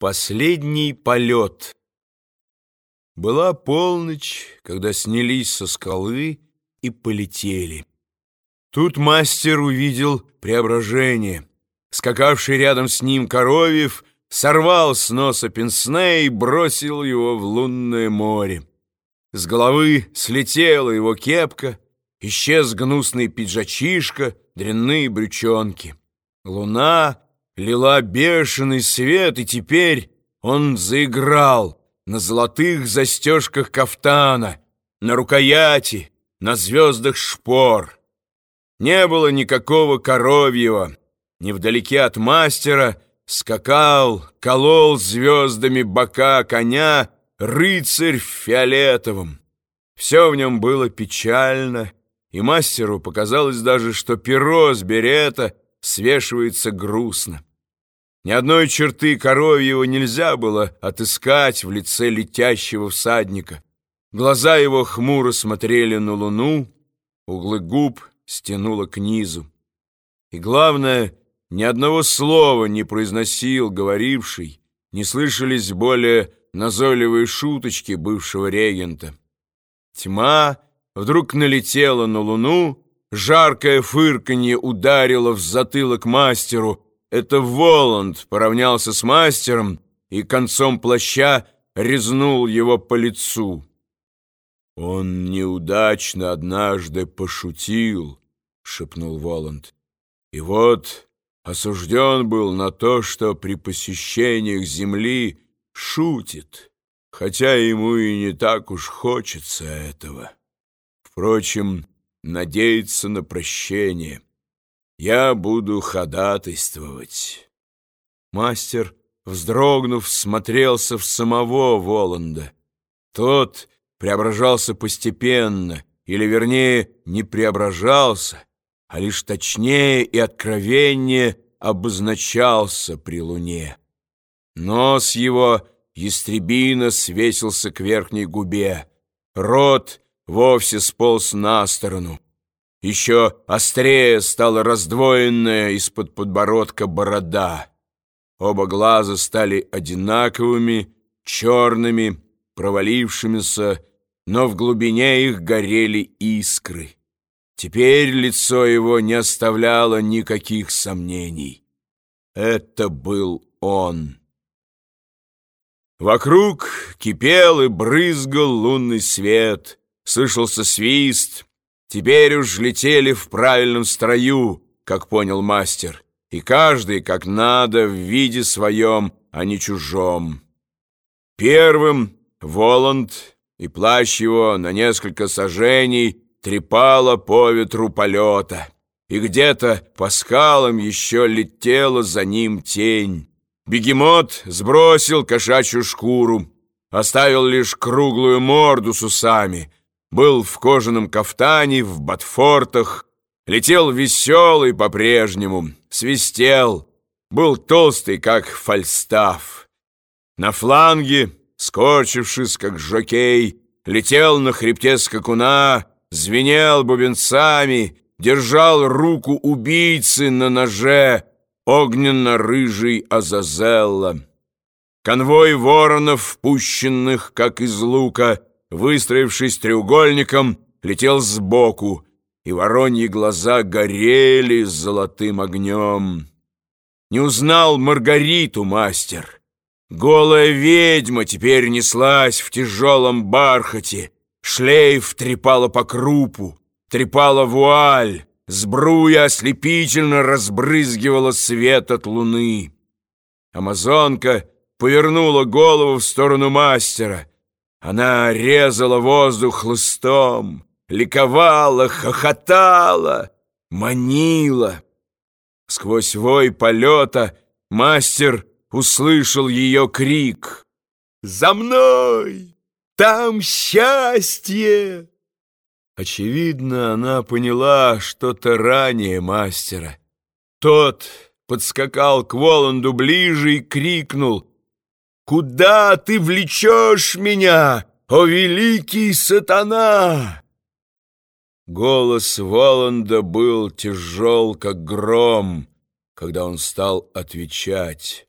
Последний полет. Была полночь, когда снялись со скалы и полетели. Тут мастер увидел преображение. Скакавший рядом с ним Коровьев сорвал с носа пенсне и бросил его в лунное море. С головы слетела его кепка, исчез гнусный пиджачишка, дрянные брючонки. Луна лила бешеный свет, и теперь он заиграл на золотых застежках кафтана, на рукояти, на звездах шпор. Не было никакого коровьего, невдалеке от мастера скакал, колол звездами бока коня рыцарь в фиолетовом. Все в нем было печально, и мастеру показалось даже, что перо с берета свешивается грустно. Ни одной черты коровьего нельзя было отыскать в лице летящего всадника. Глаза его хмуро смотрели на луну, углы губ стянуло к низу. И главное, ни одного слова не произносил говоривший, не слышались более назойливые шуточки бывшего регента. Тьма вдруг налетела на луну, жаркое фырканье ударило в затылок мастеру — это Воланд поравнялся с мастером и концом плаща резнул его по лицу. «Он неудачно однажды пошутил», — шепнул Воланд. «И вот осужден был на то, что при посещениях земли шутит, хотя ему и не так уж хочется этого. Впрочем, надеется на прощение» я буду ходатайствовать. Мастер, вздрогнув, смотрелся в самого Воланда. Тот преображался постепенно, или, вернее, не преображался, а лишь точнее и откровеннее обозначался при луне. Нос его ястребина свесился к верхней губе, рот вовсе сполз на сторону. Еще острее стала раздвоенная из-под подбородка борода. Оба глаза стали одинаковыми, черными, провалившимися, но в глубине их горели искры. Теперь лицо его не оставляло никаких сомнений. Это был он. Вокруг кипел и брызгал лунный свет, слышался свист — Теперь уж летели в правильном строю, как понял мастер, и каждый, как надо, в виде своем, а не чужом. Первым Воланд и плащ его на несколько сажений трепало по ветру полета, и где-то по скалам еще летела за ним тень. Бегемот сбросил кошачью шкуру, оставил лишь круглую морду с усами — был в кожаном кафтане, в ботфортах, летел веселый по-прежнему, свистел, был толстый, как фальстаф. На фланге, скорчившись, как жокей, летел на хребте скакуна, звенел бубенцами, держал руку убийцы на ноже, огненно-рыжий Азазелла. Конвой воронов, пущенных, как из лука, выстроившись треугольником, летел сбоку, и вороньи глаза горели золотым огнем. Не узнал Маргариту мастер. Голая ведьма теперь неслась в тяжелом бархате, шлейф трепала по крупу, трепала вуаль, сбруя ослепительно разбрызгивала свет от луны. Амазонка повернула голову в сторону мастера, она резала воздух хлыстом, ликовала, хохотала, манила. Сквозь вой полета мастер услышал ее крик. «За мной! Там счастье!» Очевидно, она поняла что-то ранее мастера. Тот подскакал к Воланду ближе и крикнул — Куда ты влечешь меня, о великий сатана?» Голос Воланда был тяжел, как гром, когда он стал отвечать.